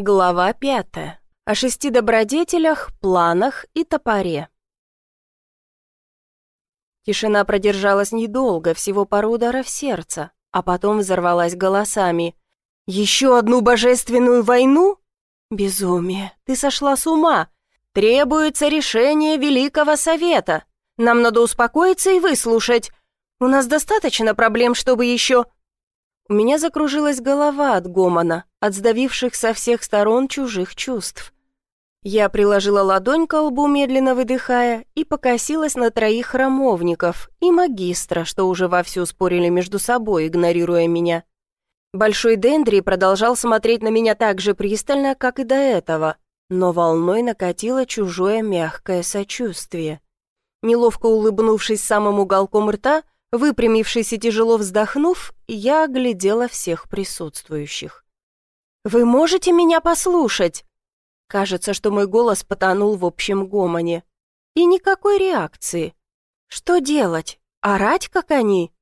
Глава пятая. О шести добродетелях, планах и топоре. Тишина продержалась недолго, всего пару ударов сердца, а потом взорвалась голосами. «Еще одну божественную войну? Безумие! Ты сошла с ума! Требуется решение Великого Совета! Нам надо успокоиться и выслушать! У нас достаточно проблем, чтобы еще...» У меня закружилась голова от гомона, от сдавивших со всех сторон чужих чувств. Я приложила ладонь к лбу, медленно выдыхая, и покосилась на троих храмовников и магистра, что уже вовсю спорили между собой, игнорируя меня. Большой Дендри продолжал смотреть на меня так же пристально, как и до этого, но волной накатило чужое мягкое сочувствие. Неловко улыбнувшись самым уголком рта, Выпрямившись и тяжело вздохнув, я оглядела всех присутствующих. «Вы можете меня послушать?» Кажется, что мой голос потонул в общем гомоне. И никакой реакции. Что делать? Орать, как они?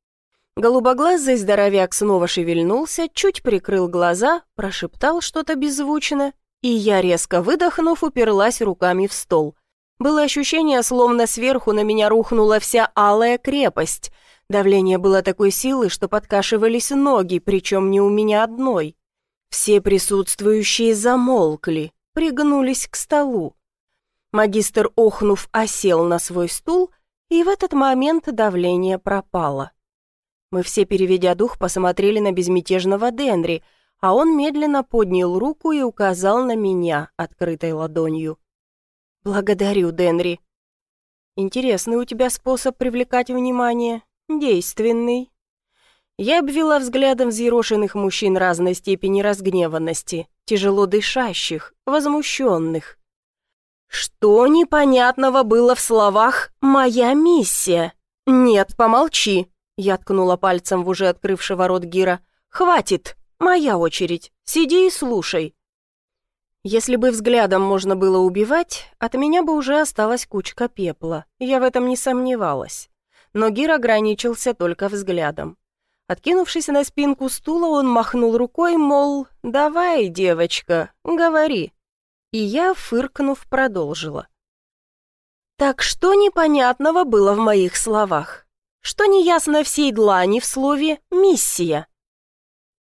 Голубоглазый здоровяк снова шевельнулся, чуть прикрыл глаза, прошептал что-то беззвучно, и я, резко выдохнув, уперлась руками в стол. Было ощущение, словно сверху на меня рухнула вся алая крепость — Давление было такой силы, что подкашивались ноги, причем не у меня одной. Все присутствующие замолкли, пригнулись к столу. Магистр, охнув, осел на свой стул, и в этот момент давление пропало. Мы все, переведя дух, посмотрели на безмятежного Денри, а он медленно поднял руку и указал на меня открытой ладонью. «Благодарю, Денри. Интересный у тебя способ привлекать внимание. «Действенный». Я обвела взглядом взъерошенных мужчин разной степени разгневанности, тяжело дышащих, возмущенных. «Что непонятного было в словах «моя миссия»?» «Нет, помолчи», — я ткнула пальцем в уже открывшего рот Гира. «Хватит, моя очередь, сиди и слушай». Если бы взглядом можно было убивать, от меня бы уже осталась кучка пепла, я в этом не сомневалась но Гир ограничился только взглядом. Откинувшись на спинку стула, он махнул рукой, мол, «Давай, девочка, говори». И я, фыркнув, продолжила. «Так что непонятного было в моих словах? Что неясно всей длани в слове «миссия»?»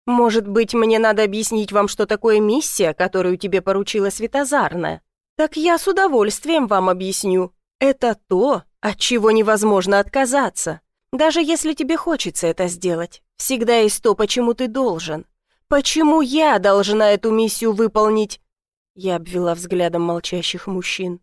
«Может быть, мне надо объяснить вам, что такое миссия, которую тебе поручила Светозарная? Так я с удовольствием вам объясню. Это то, от чего невозможно отказаться. Даже если тебе хочется это сделать, всегда есть то, почему ты должен. Почему я должна эту миссию выполнить? Я обвела взглядом молчащих мужчин.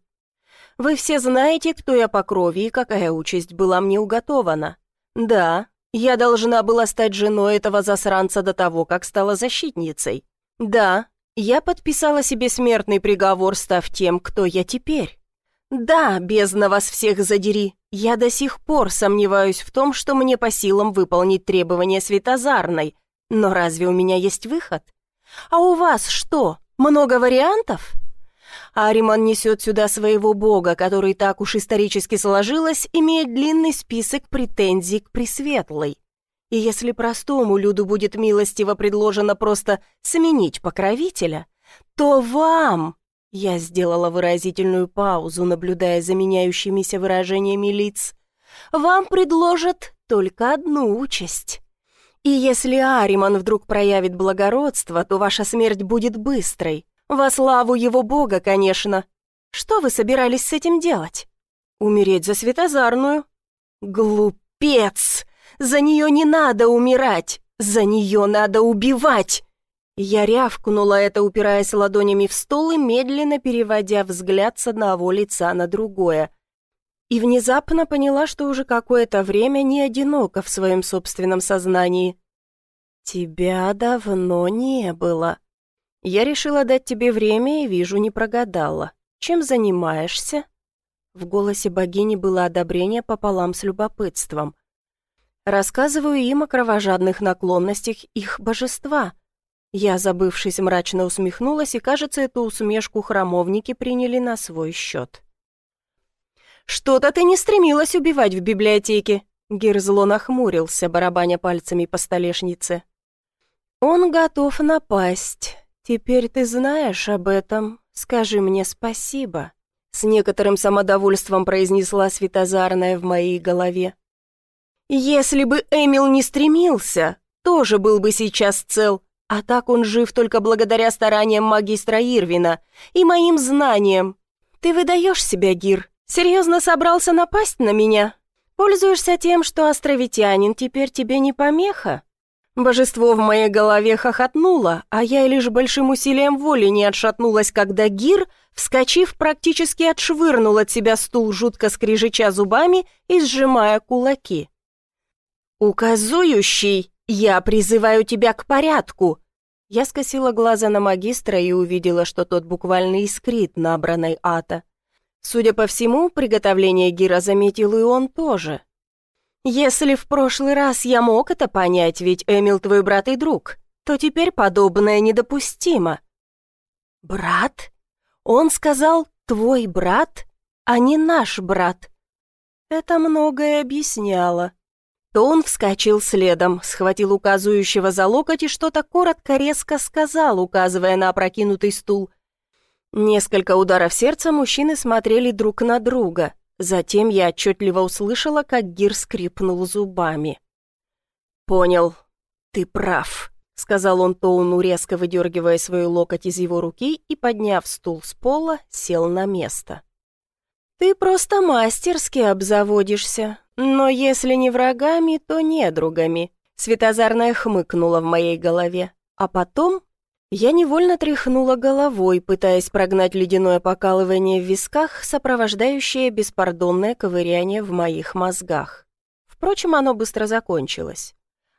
Вы все знаете, кто я по крови и какая участь была мне уготована. Да, я должна была стать женой этого засранца до того, как стала защитницей. Да, я подписала себе смертный приговор, став тем, кто я теперь. Да, бездна вас всех задери, я до сих пор сомневаюсь в том, что мне по силам выполнить требования Светозарной, но разве у меня есть выход? А у вас что, много вариантов? Ариман несет сюда своего бога, который так уж исторически сложилось, имеет длинный список претензий к Пресветлой. И если простому люду будет милостиво предложено просто сменить покровителя, то вам, я сделала выразительную паузу, наблюдая за меняющимися выражениями лиц. «Вам предложат только одну участь. И если Ариман вдруг проявит благородство, то ваша смерть будет быстрой. Во славу его бога, конечно. Что вы собирались с этим делать? Умереть за Светозарную? Глупец! За нее не надо умирать! За нее надо убивать!» Я рявкнула это, упираясь ладонями в стол и медленно переводя взгляд с одного лица на другое. И внезапно поняла, что уже какое-то время не одинока в своем собственном сознании. «Тебя давно не было. Я решила дать тебе время и, вижу, не прогадала. Чем занимаешься?» В голосе богини было одобрение пополам с любопытством. «Рассказываю им о кровожадных наклонностях их божества» Я, забывшись, мрачно усмехнулась, и, кажется, эту усмешку храмовники приняли на свой счет. «Что-то ты не стремилась убивать в библиотеке!» Гир зло нахмурился, барабаня пальцами по столешнице. «Он готов напасть. «Теперь ты знаешь об этом, скажи мне спасибо», с некоторым самодовольством произнесла Светозарная в моей голове. «Если бы Эмил не стремился, тоже был бы сейчас цел, а так он жив только благодаря стараниям магистра Ирвина и моим знаниям. Ты выдаешь себя, Гир? Серьезно собрался напасть на меня? Пользуешься тем, что островитянин теперь тебе не помеха?» Божество в моей голове хохотнуло, а я лишь большим усилием воли не отшатнулась, когда Гир, вскочив, практически отшвырнул от себя стул, жутко скрижича зубами и сжимая кулаки. «Указующий, я призываю тебя к порядку!» Я скосила глаза на магистра и увидела, что тот буквально искрит набранной ата. Судя по всему, приготовление Гира заметил и он тоже. Если в прошлый раз я мог это понять, ведь Эмил твой брат и друг, то теперь подобное недопустимо. Брат? Он сказал «твой брат», а не «наш брат». Это многое объясняло. То он вскочил следом, схватил указывающего за локоть и что-то коротко-резко сказал, указывая на опрокинутый стул. Несколько ударов сердца мужчины смотрели друг на друга — Затем я отчетливо услышала, как Гир скрипнул зубами. «Понял, ты прав», — сказал он Тоуну, резко выдергивая свою локоть из его руки и, подняв стул с пола, сел на место. «Ты просто мастерски обзаводишься, но если не врагами, то недругами», — Светозарная хмыкнула в моей голове, а потом я невольно тряхнула головой, пытаясь прогнать ледяное покалывание в висках, сопровождающее беспардонное ковыряние в моих мозгах. Впрочем, оно быстро закончилось.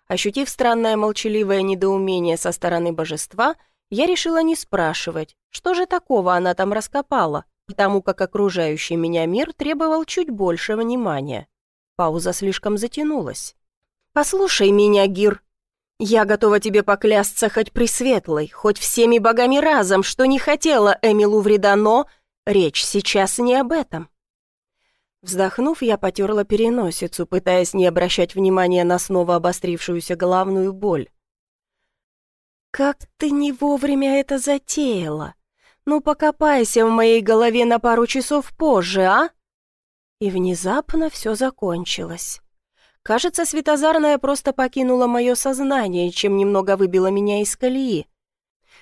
Ощутив странное молчаливое недоумение со стороны божества, я решила не спрашивать, что же такого она там раскопала, потому как окружающий меня мир требовал чуть больше внимания. Пауза слишком затянулась. «Послушай меня, Гир», я готова тебе поклясться хоть пресветлой, хоть всеми богами разом, что не хотела Эмилу вреда, но речь сейчас не об этом. Вздохнув, я потерла переносицу, пытаясь не обращать внимания на снова обострившуюся головную боль. «Как ты не вовремя это затеяла? Ну, покопайся в моей голове на пару часов позже, а?» И внезапно все закончилось. Кажется, Светозарная просто покинула мое сознание, чем немного выбила меня из колеи.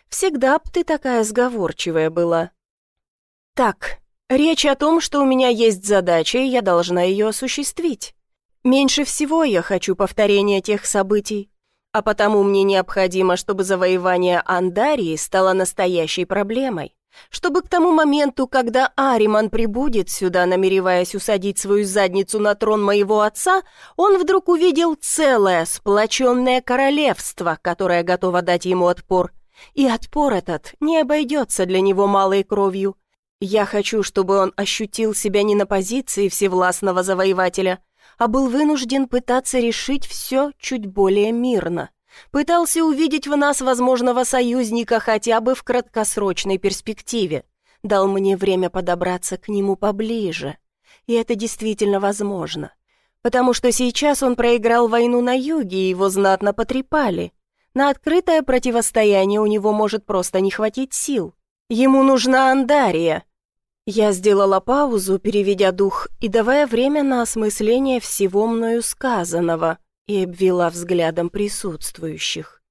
Всегда б ты такая сговорчивая была. Так, речь о том, что у меня есть задача, и я должна ее осуществить. Меньше всего я хочу повторения тех событий, а потому мне необходимо, чтобы завоевание Андарии стало настоящей проблемой чтобы к тому моменту, когда Ариман прибудет сюда, намереваясь усадить свою задницу на трон моего отца, он вдруг увидел целое сплоченное королевство, которое готово дать ему отпор. И отпор этот не обойдется для него малой кровью. Я хочу, чтобы он ощутил себя не на позиции всевластного завоевателя, а был вынужден пытаться решить все чуть более мирно. Пытался увидеть в нас возможного союзника хотя бы в краткосрочной перспективе. Дал мне время подобраться к нему поближе. И это действительно возможно. Потому что сейчас он проиграл войну на юге, и его знатно потрепали. На открытое противостояние у него может просто не хватить сил. Ему нужна Андария. Я сделала паузу, переведя дух и давая время на осмысление всего мною сказанного — и обвела взглядом присутствующих.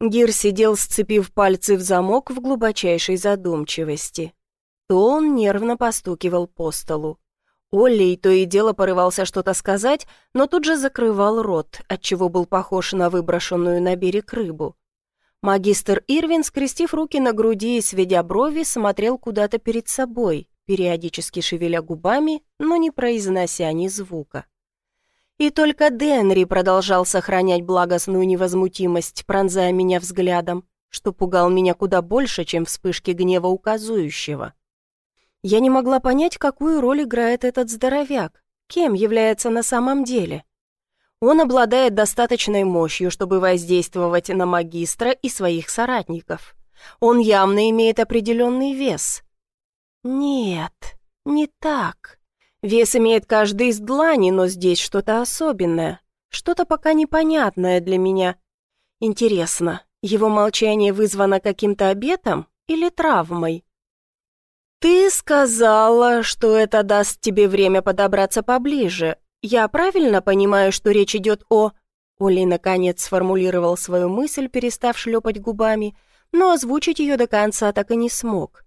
Гир сидел, сцепив пальцы в замок в глубочайшей задумчивости. То он нервно постукивал по столу. Олли то и дело порывался что-то сказать, но тут же закрывал рот, отчего был похож на выброшенную на берег рыбу. Магистр Ирвин, скрестив руки на груди и сведя брови, смотрел куда-то перед собой, периодически шевеля губами, но не произнося ни звука. И только Денри продолжал сохранять благостную невозмутимость, пронзая меня взглядом, что пугал меня куда больше, чем вспышки гнева указующего. Я не могла понять, какую роль играет этот здоровяк, кем является на самом деле. Он обладает достаточной мощью, чтобы воздействовать на магистра и своих соратников. Он явно имеет определенный вес. Нет, не так. Вес имеет каждый из длани, но здесь что-то особенное. Что-то пока непонятное для меня. Интересно, Его молчание вызвано каким-то обетом или травмой? «Ты сказала, что это даст тебе время подобраться поближе. Я правильно понимаю, что речь идет о...» Оли наконец сформулировал свою мысль, перестав шлепать губами, но озвучить ее до конца так и не смог.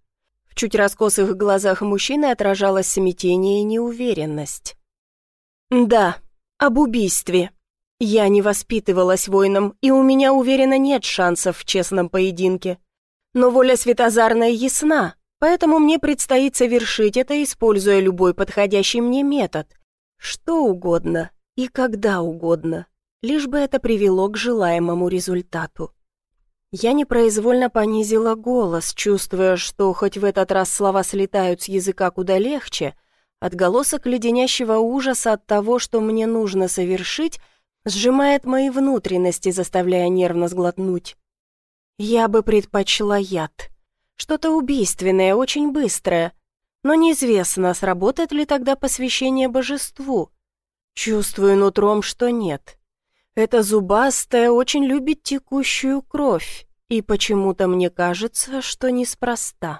Чуть раскосых глазах мужчины отражалось смятение и неуверенность. «Да, об убийстве. Я не воспитывалась воином, и у меня, уверена, нет шансов в честном поединке. Но воля Светозарная ясна, поэтому мне предстоит совершить это, используя любой подходящий мне метод. Что угодно и когда угодно, лишь бы это привело к желаемому результату. Я непроизвольно понизила голос, чувствуя, что хоть в этот раз слова слетают с языка куда легче, отголосок леденящего ужаса от того, что мне нужно совершить, сжимает мои внутренности, заставляя нервно сглотнуть. Я бы предпочла яд. Что-то убийственное, очень быстрое. Но неизвестно, сработает ли тогда посвящение божеству. Чувствую нутром, что нет. Эта зубастая очень любит текущую кровь, и почему-то мне кажется, что неспроста.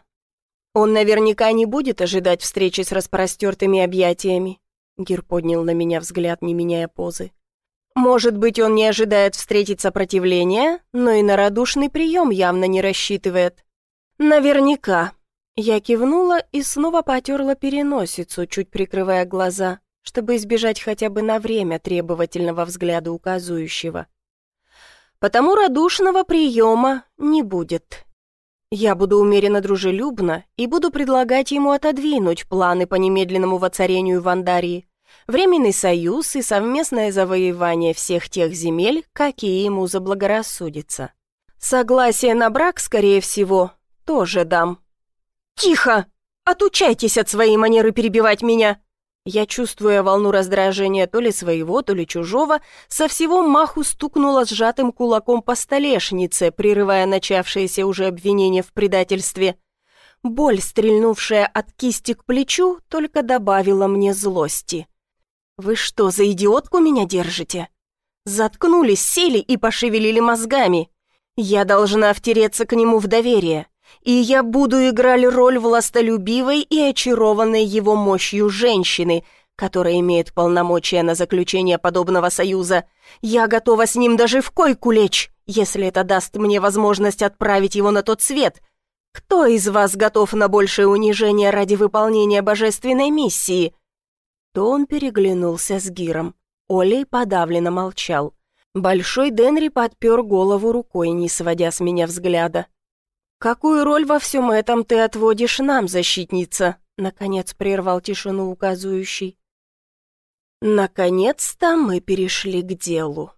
Он наверняка не будет ожидать встречи с распростертыми объятиями. Гир поднял на меня взгляд, не меняя позы. Может быть, он не ожидает встретить сопротивление, но и на радушный прием явно не рассчитывает. Наверняка. Я кивнула и снова потерла переносицу, чуть прикрывая глаза чтобы избежать хотя бы на время требовательного взгляда указующего. Потому радушного приема не будет. Я буду умеренно дружелюбна и буду предлагать ему отодвинуть планы по немедленному воцарению Вандарии, временный союз и совместное завоевание всех тех земель, какие ему заблагорассудится. Согласие на брак, скорее всего, тоже дам. «Тихо! Отучайтесь от своей манеры перебивать меня!» Я, чувствуя волну раздражения то ли своего, то ли чужого, со всего маху стукнула сжатым кулаком по столешнице, прерывая начавшееся уже обвинение в предательстве. Боль, стрельнувшая от кисти к плечу, только добавила мне злости. «Вы что, за идиотку меня держите?» Заткнулись, сели и пошевелили мозгами. Я должна втереться к нему в доверие и я буду играть роль властолюбивой и очарованной его мощью женщины, которая имеет полномочия на заключение подобного союза. Я готова с ним даже в койку лечь, если это даст мне возможность отправить его на тот свет. Кто из вас готов на большее унижение ради выполнения божественной миссии?» То он переглянулся с Гиром. Олей подавленно молчал. Большой Денри подпер голову рукой, не сводя с меня взгляда. «Какую роль во всем этом ты отводишь нам, защитница?» Наконец прервал тишину указующий. «Наконец-то мы перешли к делу.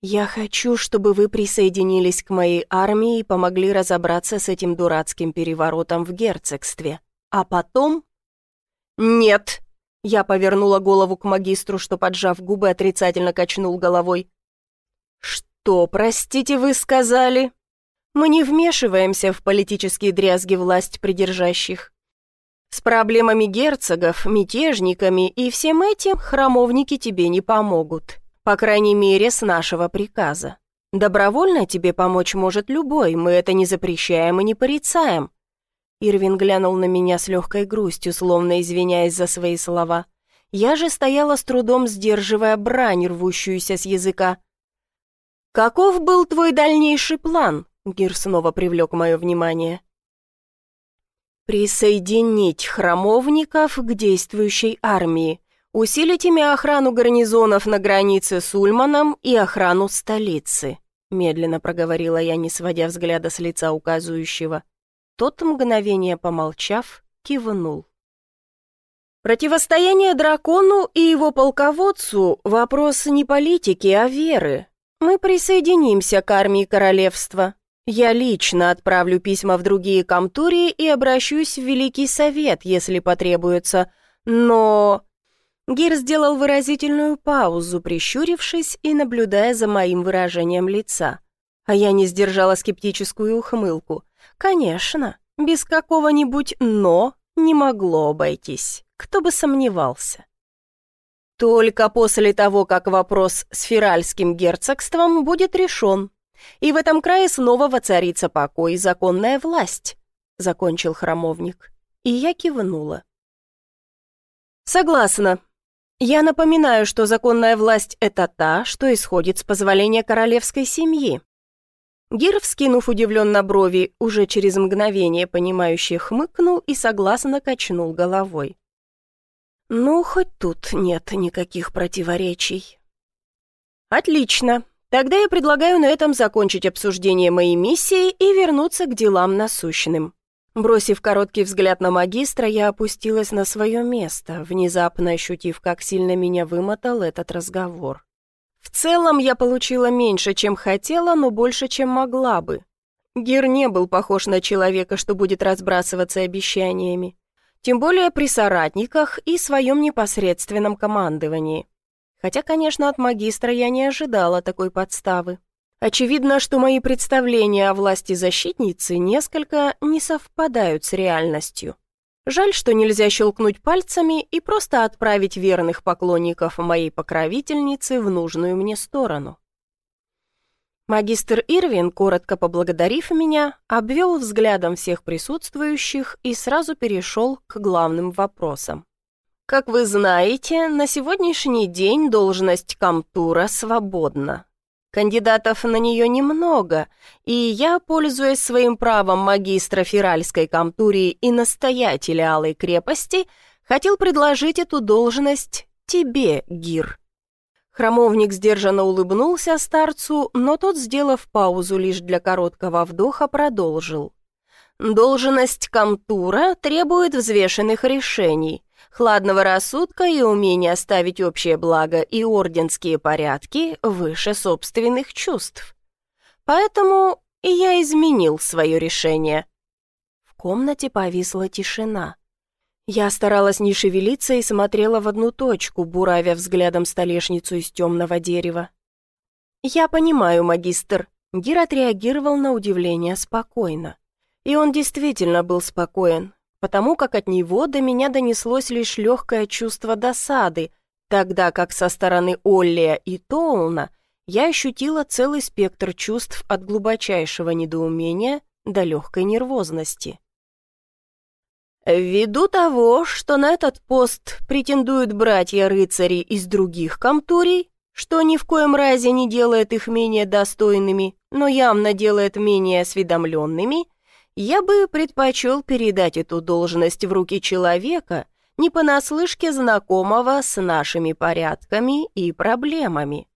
Я хочу, чтобы вы присоединились к моей армии и помогли разобраться с этим дурацким переворотом в герцогстве. А потом...» «Нет!» Я повернула голову к магистру, что, поджав губы, отрицательно качнул головой. «Что, простите, вы сказали?» Мы не вмешиваемся в политические дрязги власть придержащих. С проблемами герцогов, мятежниками и всем этим храмовники тебе не помогут. По крайней мере, с нашего приказа. Добровольно тебе помочь может любой, мы это не запрещаем и не порицаем. Ирвин глянул на меня с легкой грустью, словно извиняясь за свои слова. Я же стояла с трудом, сдерживая брань, рвущуюся с языка. «Каков был твой дальнейший план?» Гир снова привлек мое внимание. «Присоединить храмовников к действующей армии, усилить ими охрану гарнизонов на границе с Ульманом и охрану столицы», медленно проговорила я, не сводя взгляда с лица указывающего. Тот, мгновение помолчав, кивнул. Противостояние дракону и его полководцу – вопрос не политики, а веры. Мы присоединимся к армии королевства, я лично отправлю письма в другие комтурии и обращусь в Великий Совет, если потребуется. Но...» Гир сделал выразительную паузу, прищурившись и наблюдая за моим выражением лица. А я не сдержала скептическую ухмылку. «Конечно, без какого-нибудь «но» не могло обойтись. Кто бы сомневался». Только после того, как вопрос с Феральским герцогством будет решен, и в этом крае снова воцарится покой и законная власть», — закончил храмовник. И я кивнула. «Согласна. Я напоминаю, что законная власть — это та, что исходит с позволения королевской семьи». Гир, вскинув удивленно брови, уже через мгновение понимающе хмыкнул и согласно качнул головой. «Ну, хоть тут нет никаких противоречий». «Отлично. Тогда я предлагаю на этом закончить обсуждение моей миссии и вернуться к делам насущным». Бросив короткий взгляд на магистра, я опустилась на свое место, внезапно ощутив, как сильно меня вымотал этот разговор. В целом я получила меньше, чем хотела, но больше, чем могла бы. Гир не был похож на человека, что будет разбрасываться обещаниями. Тем более при соратниках и своем непосредственном командовании. Хотя, конечно, от магистра я не ожидала такой подставы. Очевидно, что мои представления о власти защитницы несколько не совпадают с реальностью. Жаль, что нельзя щелкнуть пальцами и просто отправить верных поклонников моей покровительницы в нужную мне сторону. Магистр Ирвин, коротко поблагодарив меня, обвел взглядом всех присутствующих и сразу перешел к главным вопросам. Как вы знаете, на сегодняшний день должность Камтура свободна. Кандидатов на нее немного, и я, пользуясь своим правом магистра Феральской камтурии и настоятеля Алой крепости, хотел предложить эту должность тебе, Гир. Хромовник сдержанно улыбнулся старцу, но тот, сделав паузу лишь для короткого вдоха, продолжил. «Должность камтура требует взвешенных решений хладного рассудка и умения ставить общее благо и орденские порядки выше собственных чувств. Поэтому и я изменил свое решение. В комнате повисла тишина. Я старалась не шевелиться и смотрела в одну точку, буравя взглядом столешницу из темного дерева. «Я понимаю, магистр», — Гир отреагировал на удивление спокойно. И он действительно был спокоен, потому как от него до меня донеслось лишь легкое чувство досады, тогда как со стороны Оллия и Тоулна я ощутила целый спектр чувств от глубочайшего недоумения до легкой нервозности. Ввиду того, что на этот пост претендуют братья-рыцари из других камтурий, что ни в коем разе не делает их менее достойными, но явно делает менее осведомленными, я бы предпочел передать эту должность в руки человека, не понаслышке знакомого с нашими порядками и проблемами.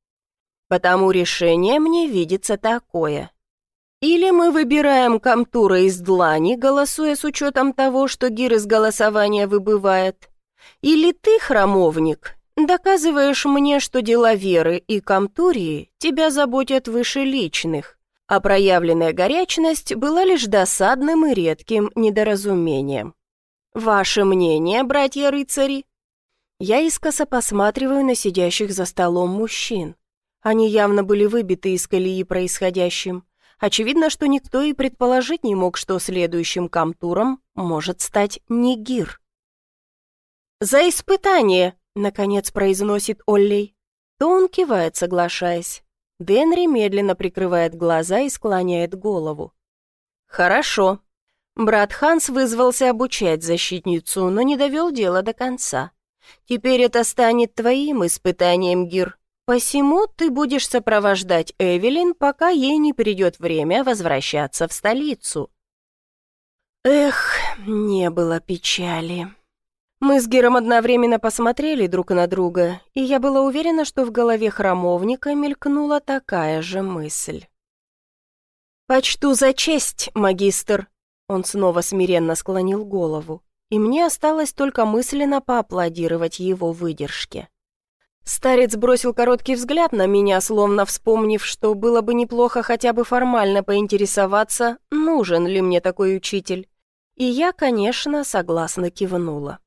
Потому решение мне видится такое. Или мы выбираем комтура из длани, голосуя с учетом того, что гир из голосования выбывает. Или ты, храмовник, доказываешь мне, что дела веры и комтурии тебя заботят выше личных а проявленная горячность была лишь досадным и редким недоразумением. «Ваше мнение, братья-рыцари?» Я искоса посматриваю на сидящих за столом мужчин. Они явно были выбиты из колеи происходящим. Очевидно, что никто и предположить не мог, что следующим камтуром может стать Нигир. «За испытание!» — наконец произносит Оллей. То он кивает, соглашаясь. Денри медленно прикрывает глаза и склоняет голову. «Хорошо». Брат Ханс вызвался обучать защитницу, но не довел дело до конца. «Теперь это станет твоим испытанием, Гир. Посему ты будешь сопровождать Эвелин, пока ей не придет время возвращаться в столицу». Эх, не было печали. Мы с Гером одновременно посмотрели друг на друга, и я была уверена, что в голове храмовника мелькнула такая же мысль. «Почту за честь, магистр!» Он снова смиренно склонил голову, и мне осталось только мысленно поаплодировать его выдержке. Старец бросил короткий взгляд на меня, словно вспомнив, что было бы неплохо хотя бы формально поинтересоваться, нужен ли мне такой учитель. И я, конечно, согласно кивнула.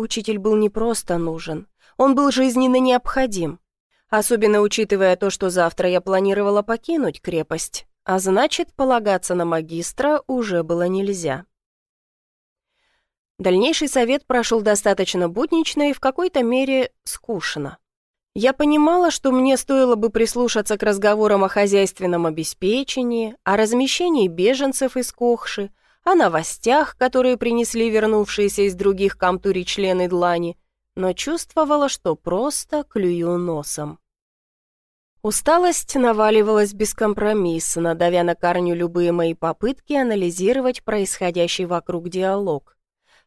Учитель был не просто нужен, он был жизненно необходим. Особенно учитывая то, что завтра я планировала покинуть крепость, а значит, полагаться на магистра уже было нельзя. Дальнейший совет прошел достаточно буднично и в какой-то мере скучно. Я понимала, что мне стоило бы прислушаться к разговорам о хозяйственном обеспечении, о размещении беженцев из Кохши, о новостях, которые принесли вернувшиеся из других камтури члены Длани, но чувствовала, что просто клюю носом. Усталость наваливалась бескомпромиссно, давя на корню любые мои попытки анализировать происходящий вокруг диалог.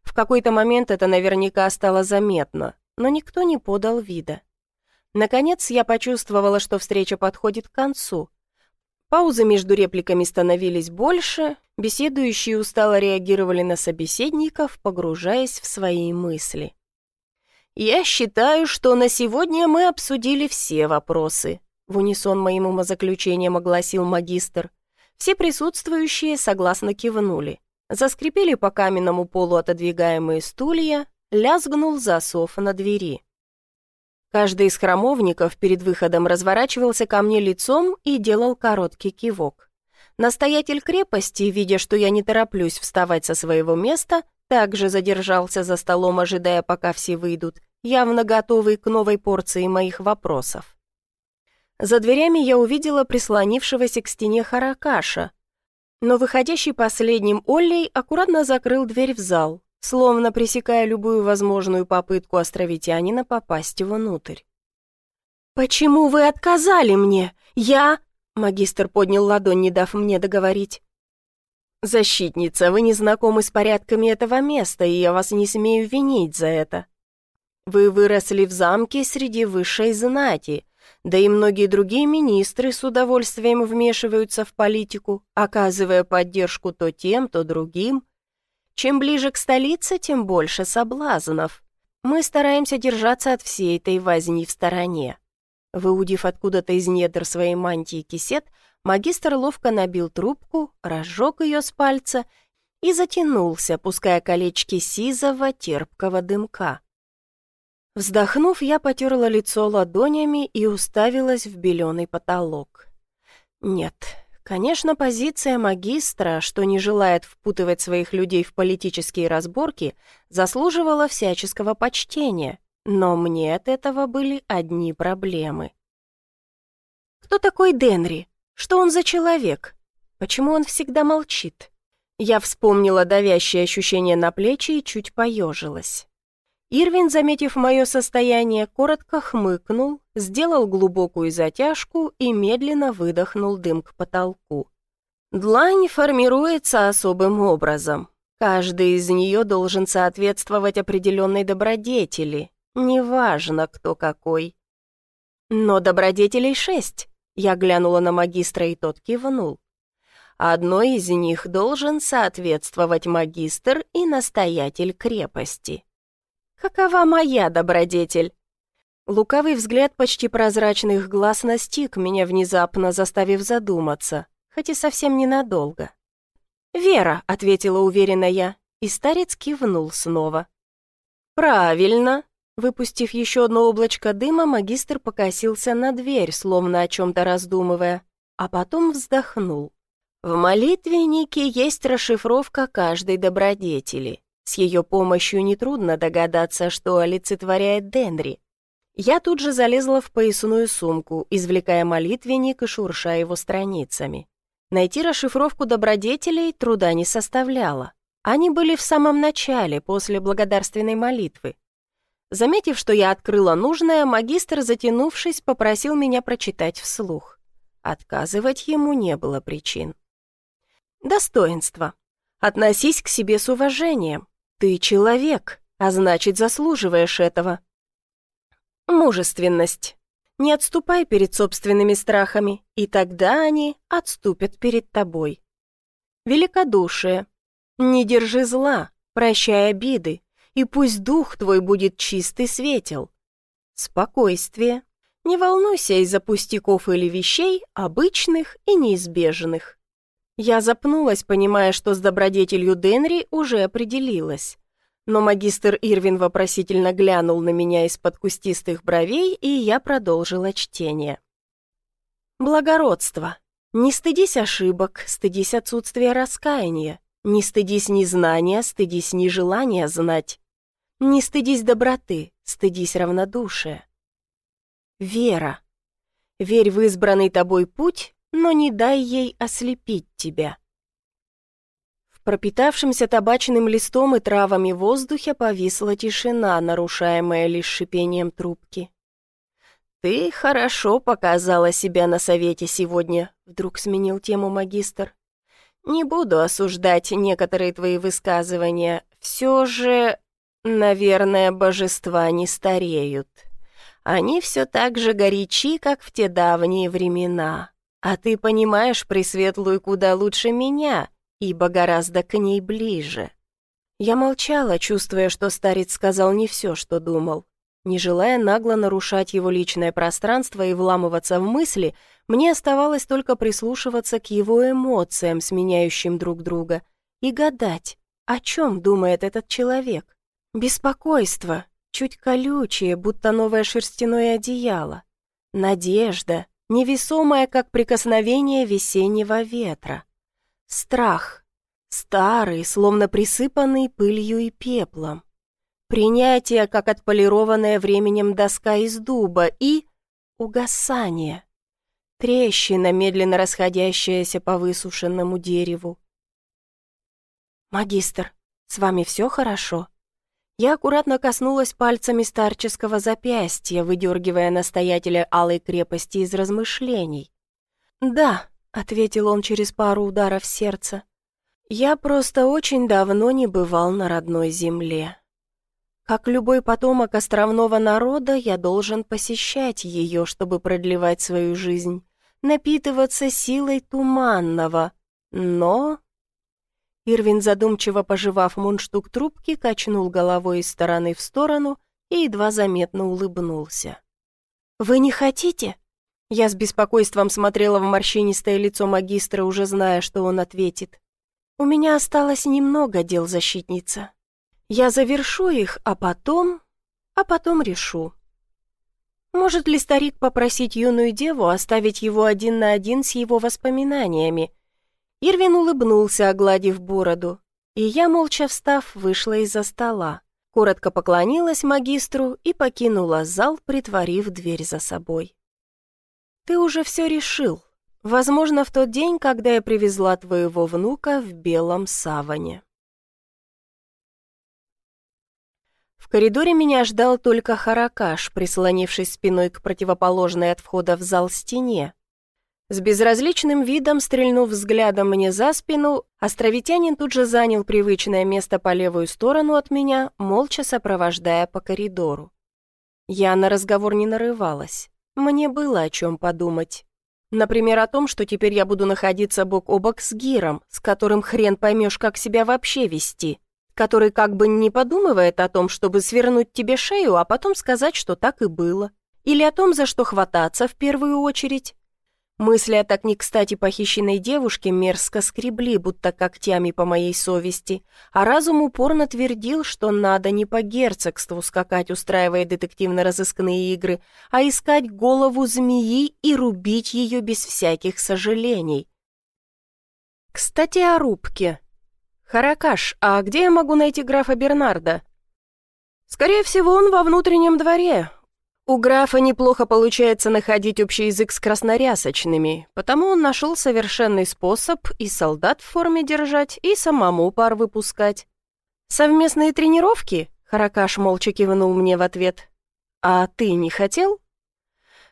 В какой-то момент это наверняка стало заметно, но никто не подал вида. Наконец я почувствовала, что встреча подходит к концу. Паузы между репликами становились больше, беседующие устало реагировали на собеседников, погружаясь в свои мысли. «Я считаю, что на сегодня мы обсудили все вопросы», в унисон моим умозаключением огласил магистр. Все присутствующие согласно кивнули. Заскрипели по каменному полу отодвигаемые стулья, лязгнул засов на двери. Каждый из храмовников перед выходом разворачивался ко мне лицом и делал короткий кивок. Настоятель крепости, видя, что я не тороплюсь вставать со своего места, также задержался за столом, ожидая, пока все выйдут, явно готовый к новой порции моих вопросов. За дверями я увидела прислонившегося к стене Харакаша, но выходящий последним Оллей аккуратно закрыл дверь в зал, словно пресекая любую возможную попытку островитянина попасть внутрь. «Почему вы отказали мне? Я...» Магистр поднял ладонь, не дав мне договорить. «Защитница, вы не знакомы с порядками этого места, и я вас не смею винить за это. Вы выросли в замке среди высшей знати, да и многие другие министры с удовольствием вмешиваются в политику, оказывая поддержку то тем, то другим. Чем ближе к столице, тем больше соблазнов. Мы стараемся держаться от всей этой возни в стороне. Выудив откуда-то из недр своей мантии кисет, магистр ловко набил трубку, разжег ее с пальца и затянулся, пуская колечки сизого терпкого дымка. Вздохнув, я потерла лицо ладонями и уставилась в беленый потолок. Нет, конечно, позиция магистра, что не желает впутывать своих людей в политические разборки, заслуживала всяческого почтения, но мне от этого были одни проблемы. Кто такой Денри? Что он за человек? Почему он всегда молчит? Я вспомнила давящее ощущение на плечи и чуть поежилась. Ирвин, заметив мое состояние, коротко хмыкнул, сделал глубокую затяжку и медленно выдохнул дым к потолку. Длань формируется особым образом. Каждый из нее должен соответствовать определенной добродетели, неважно кто какой. Но добродетелей шесть. Я глянула на магистра, и тот кивнул. Одной из них должен соответствовать магистр и настоятель крепости. Какова моя добродетель? Лукавый взгляд почти прозрачных глаз настиг меня внезапно, заставив задуматься, хоть и совсем ненадолго. «Вера», — ответила уверенно я, и старец кивнул снова. «Правильно». Выпустив еще одно облачко дыма, магистр покосился на дверь, словно о чем-то раздумывая, а потом вздохнул. В молитвеннике есть расшифровка каждой добродетели. С ее помощью нетрудно догадаться, что олицетворяет Денри. Я тут же залезла в поясную сумку, извлекая молитвенник и шурша его страницами. Найти расшифровку добродетелей труда не составляло. Они были в самом начале, после благодарственной молитвы. Заметив, что я открыла нужное, магистр, затянувшись, попросил меня прочитать вслух. Отказывать ему не было причин. Достоинство. Относись к себе с уважением. Ты человек, а значит, заслуживаешь этого. Мужественность. Не отступай перед собственными страхами, и тогда они отступят перед тобой. Великодушие. Не держи зла, прощай обиды, и пусть дух твой будет чист и светел. Спокойствие. Не волнуйся из-за пустяков или вещей, обычных и неизбежных. Я запнулась, понимая, что с добродетелью Денри уже определилась. Но магистр Ирвин вопросительно глянул на меня из-под кустистых бровей, и я продолжила чтение. Благородство. Не стыдись ошибок, стыдись отсутствия раскаяния. Не стыдись незнания, стыдись нежелания знать. Не стыдись доброты, стыдись равнодушия. Вера. Верь в избранный тобой путь, но не дай ей ослепить тебя. В пропитавшемся табачным листом и травами воздухе повисла тишина, нарушаемая лишь шипением трубки. «Ты хорошо показала себя на совете сегодня», — вдруг сменил тему магистр. «Не буду осуждать некоторые твои высказывания. Все же, наверное, божества не стареют. Они все так же горячи, как в те давние времена. А ты понимаешь Пресветлую куда лучше меня, ибо гораздо к ней ближе». Я молчала, чувствуя, что старец сказал не все, что думал. Не желая нагло нарушать его личное пространство и вламываться в мысли, мне оставалось только прислушиваться к его эмоциям, сменяющим друг друга, и гадать, о чем думает этот человек. Беспокойство, чуть колючее, будто новое шерстяное одеяло. Надежда, невесомая, как прикосновение весеннего ветра. Страх, старый, словно присыпанный пылью и пеплом принятие, как отполированная временем доска из дуба, и угасание, трещина, медленно расходящаяся по высушенному дереву. «Магистр, с вами все хорошо?» Я аккуратно коснулась пальцами старческого запястья, выдергивая настоятеля алой крепости из размышлений. «Да», — ответил он через пару ударов сердца, — «я просто очень давно не бывал на родной земле». Как любой потомок островного народа, я должен посещать ее, чтобы продлевать свою жизнь, напитываться силой туманного. Но... Ирвин, задумчиво пожевав мундштук трубки, качнул головой из стороны в сторону и едва заметно улыбнулся. «Вы не хотите?» Я с беспокойством смотрела в морщинистое лицо магистра, уже зная, что он ответит. «У меня осталось немного дел, защитница. Я завершу их, а потом... а потом решу. Может ли старик попросить юную деву оставить его один на один с его воспоминаниями? Ирвин улыбнулся, огладив бороду, и я, молча встав, вышла из-за стола, коротко поклонилась магистру и покинула зал, притворив дверь за собой. «Ты уже все решил. Возможно, в тот день, когда я привезла твоего внука в белом саване». В коридоре меня ждал только Харакаш, прислонившись спиной к противоположной от входа в зал стене. С безразличным видом, стрельнув взглядом мне за спину, островитянин тут же занял привычное место по левую сторону от меня, молча сопровождая по коридору. Я на разговор не нарывалась. Мне было о чем подумать. Например, о том, что теперь я буду находиться бок о бок с Гиром, с которым хрен поймешь, как себя вообще вести который как бы не подумывает о том, чтобы свернуть тебе шею, а потом сказать, что так и было. Или о том, за что хвататься в первую очередь. Мысли о так не кстати похищенной девушке мерзко скребли, будто когтями по моей совести, а разум упорно твердил, что надо не по герцогству скакать, устраивая детективно-розыскные игры, а искать голову змеи и рубить ее без всяких сожалений. Кстати, о рубке. «Харакаш, а где я могу найти графа Бернарда?» «Скорее всего, он во внутреннем дворе. У графа неплохо получается находить общий язык с краснорясочными, потому он нашел совершенный способ и солдат в форме держать, и самому пар выпускать. Совместные тренировки?» Харакаш молча кивнул мне в ответ. «А ты не хотел?»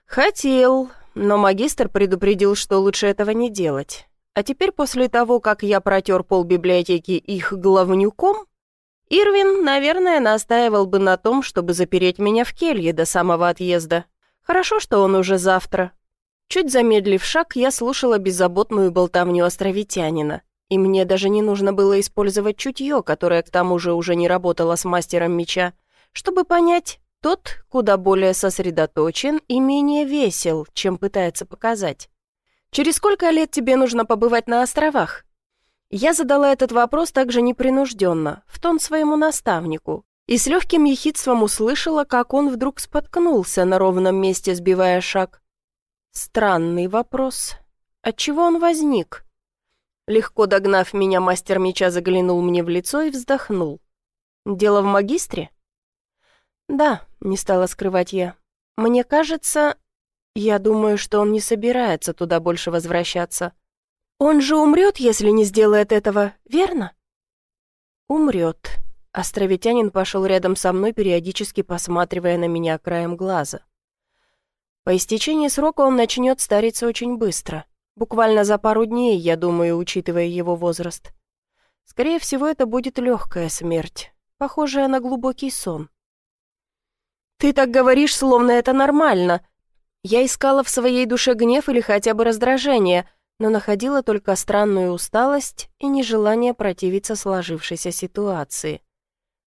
«Хотел, но магистр предупредил, что лучше этого не делать. А теперь после того, как я протер пол библиотеки их главнюком, Ирвин, наверное, настаивал бы на том, чтобы запереть меня в келье до самого отъезда. Хорошо, что он уже завтра. Чуть замедлив шаг, я слушала беззаботную болтовню островитянина, и мне даже не нужно было использовать чутье, которое к тому же уже не работало с мастером меча, чтобы понять, тот куда более сосредоточен и менее весел, чем пытается показать. Через сколько лет тебе нужно побывать на островах?» Я задала этот вопрос также непринужденно, в тон своему наставнику, и с легким ехидством услышала, как он вдруг споткнулся на ровном месте, сбивая шаг. Странный вопрос. Отчего он возник? Легко догнав меня, мастер меча заглянул мне в лицо и вздохнул. «Дело в магистре?» «Да», — не стала скрывать я. Мне кажется, я думаю, что он не собирается туда больше возвращаться. Он же умрет, если не сделает этого, верно? Умрет. Островитянин пошел рядом со мной, периодически посматривая на меня краем глаза. По истечении срока он начнет стариться очень быстро. Буквально за пару дней, я думаю, учитывая его возраст. Скорее всего, это будет легкая смерть, похожая на глубокий сон. «Ты так говоришь, словно это нормально», я искала в своей душе гнев или хотя бы раздражение, но находила только странную усталость и нежелание противиться сложившейся ситуации.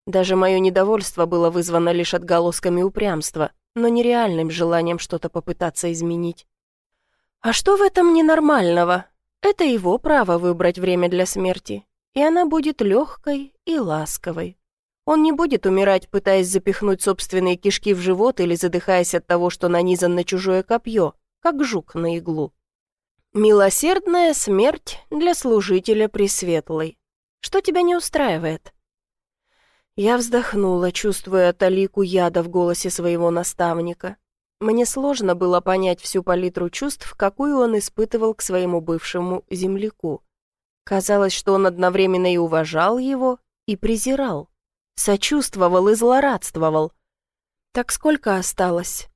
Даже мое недовольство было вызвано лишь отголосками упрямства, но нереальным желанием что-то попытаться изменить. А что в этом ненормального? Это его право выбрать время для смерти, и она будет легкой и ласковой. Он не будет умирать, пытаясь запихнуть собственные кишки в живот или задыхаясь от того, что нанизан на чужое копье, как жук на иглу. Милосердная смерть для служителя Пресветлой. Что тебя не устраивает? Я вздохнула, чувствуя талику яда в голосе своего наставника. Мне сложно было понять всю палитру чувств, какую он испытывал к своему бывшему земляку. Казалось, что он одновременно и уважал его, и презирал сочувствовал и злорадствовал. Так сколько осталось?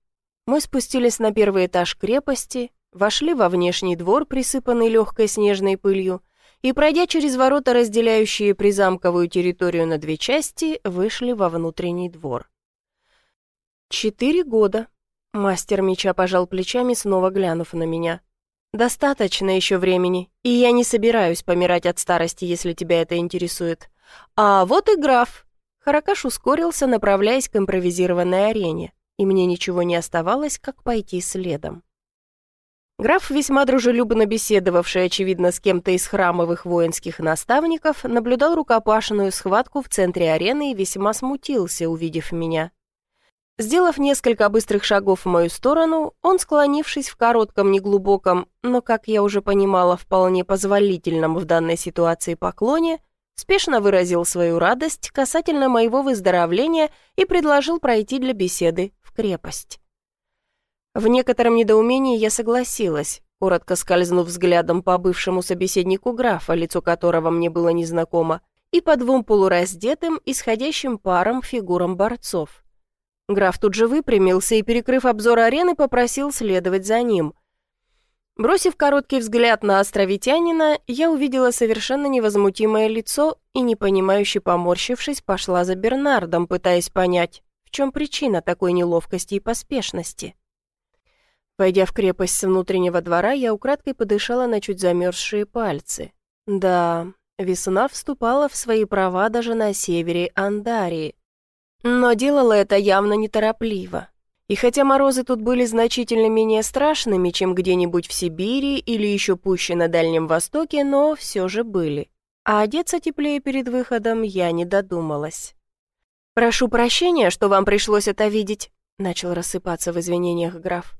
Мы спустились на первый этаж крепости, вошли во внешний двор, присыпанный легкой снежной пылью, и, пройдя через ворота, разделяющие призамковую территорию на две части, вышли во внутренний двор. «Четыре года», — мастер меча пожал плечами, снова глянув на меня. «Достаточно еще времени, и я не собираюсь помирать от старости, если тебя это интересует. А вот и граф, Харакаш ускорился, направляясь к импровизированной арене, и мне ничего не оставалось, как пойти следом. Граф, весьма дружелюбно беседовавший, очевидно, с кем-то из храмовых воинских наставников, наблюдал рукопашную схватку в центре арены и весьма смутился, увидев меня. Сделав несколько быстрых шагов в мою сторону, он, склонившись в коротком, неглубоком, но, как я уже понимала, вполне позволительном в данной ситуации поклоне, спешно выразил свою радость касательно моего выздоровления и предложил пройти для беседы в крепость. В некотором недоумении я согласилась, коротко скользнув взглядом по бывшему собеседнику графа, лицо которого мне было незнакомо, и по двум полураздетым, исходящим парам фигурам борцов. Граф тут же выпрямился и, перекрыв обзор арены, попросил следовать за ним — Бросив короткий взгляд на островитянина, я увидела совершенно невозмутимое лицо и, непонимающе поморщившись, пошла за Бернардом, пытаясь понять, в чем причина такой неловкости и поспешности. Войдя в крепость с внутреннего двора, я украдкой подышала на чуть замерзшие пальцы. Да, весна вступала в свои права даже на севере Андарии. Но делала это явно неторопливо. И хотя морозы тут были значительно менее страшными, чем где-нибудь в Сибири или еще пуще на Дальнем Востоке, но все же были. А одеться теплее перед выходом я не додумалась. «Прошу прощения, что вам пришлось это видеть», — начал рассыпаться в извинениях граф.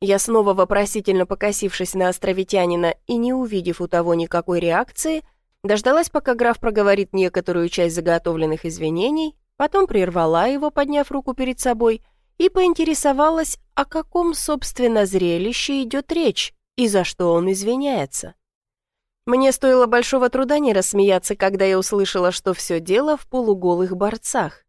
Я снова вопросительно покосившись на островитянина и не увидев у того никакой реакции, дождалась, пока граф проговорит некоторую часть заготовленных извинений, потом прервала его, подняв руку перед собой — и поинтересовалась, о каком, собственно, зрелище идет речь и за что он извиняется. Мне стоило большого труда не рассмеяться, когда я услышала, что все дело в полуголых борцах.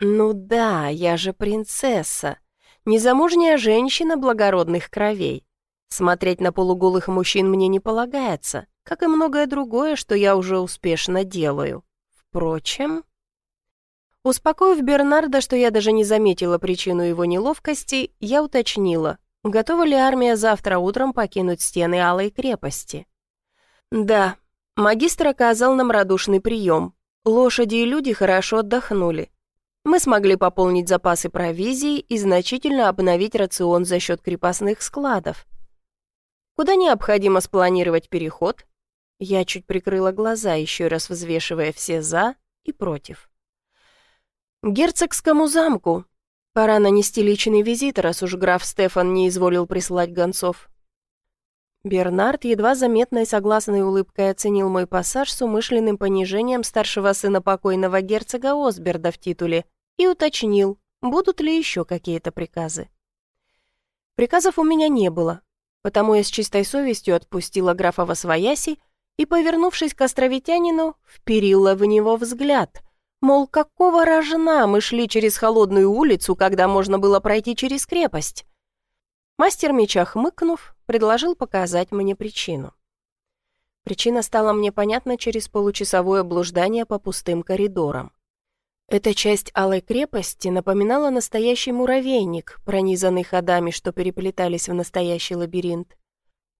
Ну да, я же принцесса, незамужняя женщина благородных кровей. Смотреть на полуголых мужчин мне не полагается, как и многое другое, что я уже успешно делаю. Впрочем... Успокоив Бернарда, что я даже не заметила причину его неловкости, я уточнила, готова ли армия завтра утром покинуть стены Алой крепости. Да, магистр оказал нам радушный прием. Лошади и люди хорошо отдохнули. Мы смогли пополнить запасы провизии и значительно обновить рацион за счет крепостных складов. Куда необходимо спланировать переход? Я чуть прикрыла глаза, еще раз взвешивая все «за» и «против». «Герцогскому замку. Пора нанести личный визит, раз уж граф Стефан не изволил прислать гонцов». Бернард едва заметной согласной улыбкой оценил мой пассаж с умышленным понижением старшего сына покойного герцога Осберда в титуле и уточнил, будут ли еще какие-то приказы. Приказов у меня не было, потому я с чистой совестью отпустила графа во свояси и, повернувшись к островитянину, вперила в него взгляд. Мол, какого рожна мы шли через холодную улицу, когда можно было пройти через крепость? Мастер меча, хмыкнув, предложил показать мне причину. Причина стала мне понятна через получасовое блуждание по пустым коридорам. Эта часть Алой крепости напоминала настоящий муравейник, пронизанный ходами, что переплетались в настоящий лабиринт.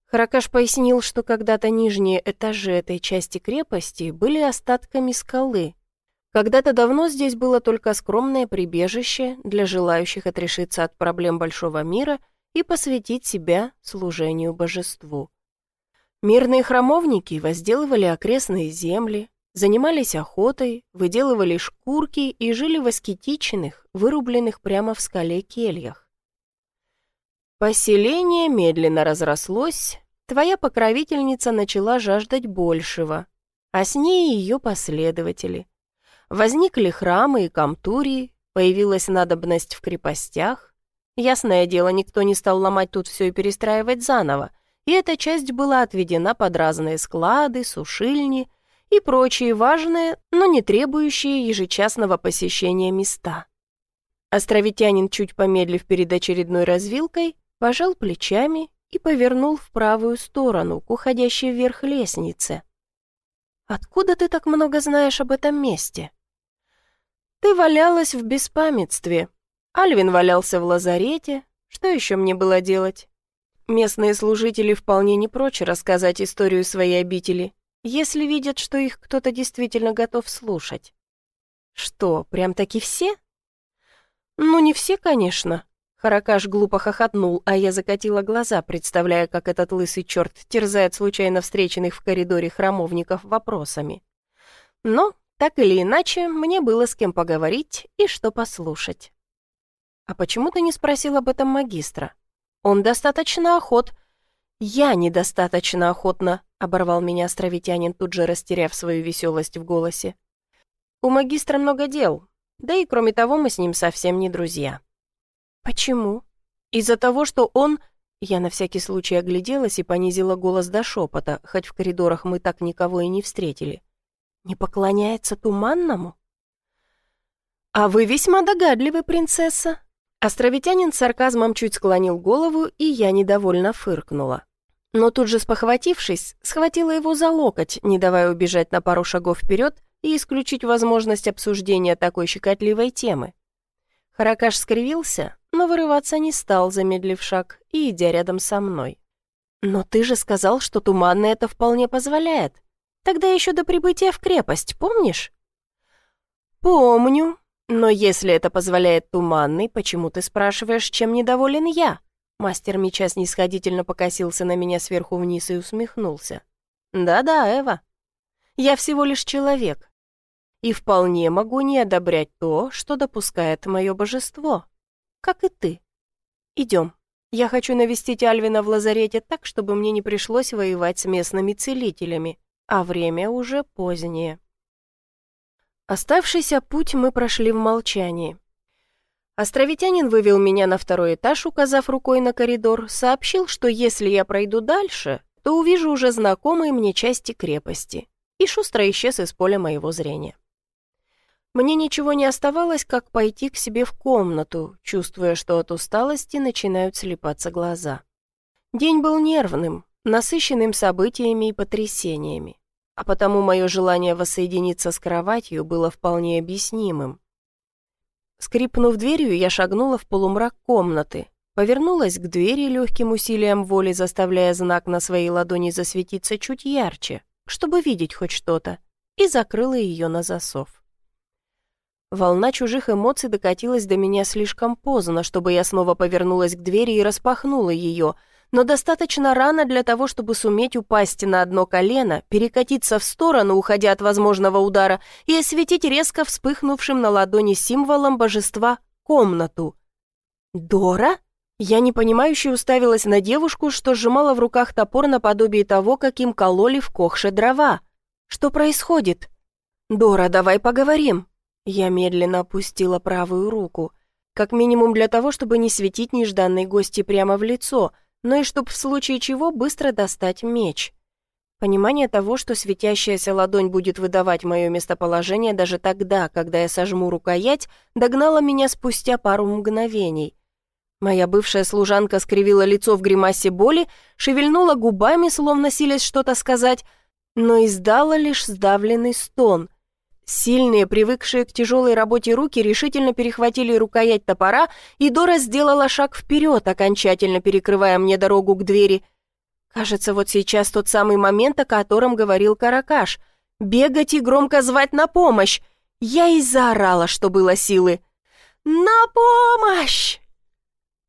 Харакаш пояснил, что когда-то нижние этажи этой части крепости были остатками скалы. Когда-то давно здесь было только скромное прибежище для желающих отрешиться от проблем большого мира и посвятить себя служению божеству. Мирные храмовники возделывали окрестные земли, занимались охотой, выделывали шкурки и жили в аскетичных, вырубленных прямо в скале кельях. Поселение медленно разрослось, твоя покровительница начала жаждать большего, а с ней ее последователи. Возникли храмы и камтурии, появилась надобность в крепостях. Ясное дело, никто не стал ломать тут все и перестраивать заново, и эта часть была отведена под разные склады, сушильни и прочие важные, но не требующие ежечасного посещения места. Островитянин, чуть помедлив перед очередной развилкой, пожал плечами и повернул в правую сторону, к уходящей вверх лестнице. «Откуда ты так много знаешь об этом месте?» «Ты валялась в беспамятстве. Альвин валялся в лазарете. Что еще мне было делать? Местные служители вполне не прочь рассказать историю своей обители, если видят, что их кто-то действительно готов слушать. Что, прям-таки все? Ну, не все, конечно. Харакаш глупо хохотнул, а я закатила глаза, представляя, как этот лысый черт терзает случайно встреченных в коридоре храмовников вопросами. Но, так или иначе, мне было с кем поговорить и что послушать. «А почему ты не спросил об этом магистра?» Он достаточно охот. Я недостаточно охотно, оборвал меня островитянин, тут же растеряв свою веселость в голосе. У магистра много дел, да и кроме того мы с ним совсем не друзья. Почему? Из-за того, что он... Я на всякий случай огляделась и понизила голос до шепота, хоть в коридорах мы так никого и не встретили. Не поклоняется туманному? «А вы весьма догадливы, принцесса», Островитянин сарказмом чуть склонил голову, и я недовольно фыркнула. Но тут же спохватившись, схватила его за локоть, не давая убежать на пару шагов вперед и исключить возможность обсуждения такой щекотливой темы. Харакаш скривился, но вырываться не стал, замедлив шаг и идя рядом со мной. «Но ты же сказал, что туманное это вполне позволяет. Тогда еще до прибытия в крепость, помнишь?» «Помню», «Но если это позволяет Туманный, почему ты спрашиваешь, чем недоволен я?» Мастер меча снисходительно покосился на меня сверху вниз и усмехнулся. «Да-да, Эва. Я всего лишь человек. И вполне могу не одобрять то, что допускает мое божество. Как и ты. Идем. Я хочу навестить Альвина в лазарете так, чтобы мне не пришлось воевать с местными целителями, а время уже позднее». Оставшийся путь мы прошли в молчании. Островитянин вывел меня на второй этаж, указав рукой на коридор, сообщил, что если я пройду дальше, то увижу уже знакомые мне части крепости, и шустро исчез из поля моего зрения. Мне ничего не оставалось, как пойти к себе в комнату, чувствуя, что от усталости начинают слепаться глаза. День был нервным, насыщенным событиями и потрясениями а потому мое желание воссоединиться с кроватью было вполне объяснимым. Скрипнув дверью, я шагнула в полумрак комнаты, повернулась к двери легким усилием воли, заставляя знак на своей ладони засветиться чуть ярче, чтобы видеть хоть что-то, и закрыла ее на засов. Волна чужих эмоций докатилась до меня слишком поздно, чтобы я снова повернулась к двери и распахнула ее — но достаточно рано для того, чтобы суметь упасть на одно колено, перекатиться в сторону, уходя от возможного удара, и осветить резко вспыхнувшим на ладони символом божества комнату. «Дора?» Я непонимающе уставилась на девушку, что сжимала в руках топор наподобие того, каким кололи в кохше дрова. «Что происходит?» «Дора, давай поговорим». Я медленно опустила правую руку. Как минимум для того, чтобы не светить нежданной гости прямо в лицо, но и чтобы в случае чего быстро достать меч. Понимание того, что светящаяся ладонь будет выдавать мое местоположение даже тогда, когда я сожму рукоять, догнало меня спустя пару мгновений. Моя бывшая служанка скривила лицо в гримасе боли, шевельнула губами, словно силясь что-то сказать, но издала лишь сдавленный стон. Сильные, привыкшие к тяжелой работе руки, решительно перехватили рукоять топора, и Дора сделала шаг вперед, окончательно перекрывая мне дорогу к двери — Кажется, вот сейчас тот самый момент, о котором говорил Каракаш. Бегать и громко звать на помощь. Я и заорала, что было силы. «На помощь!»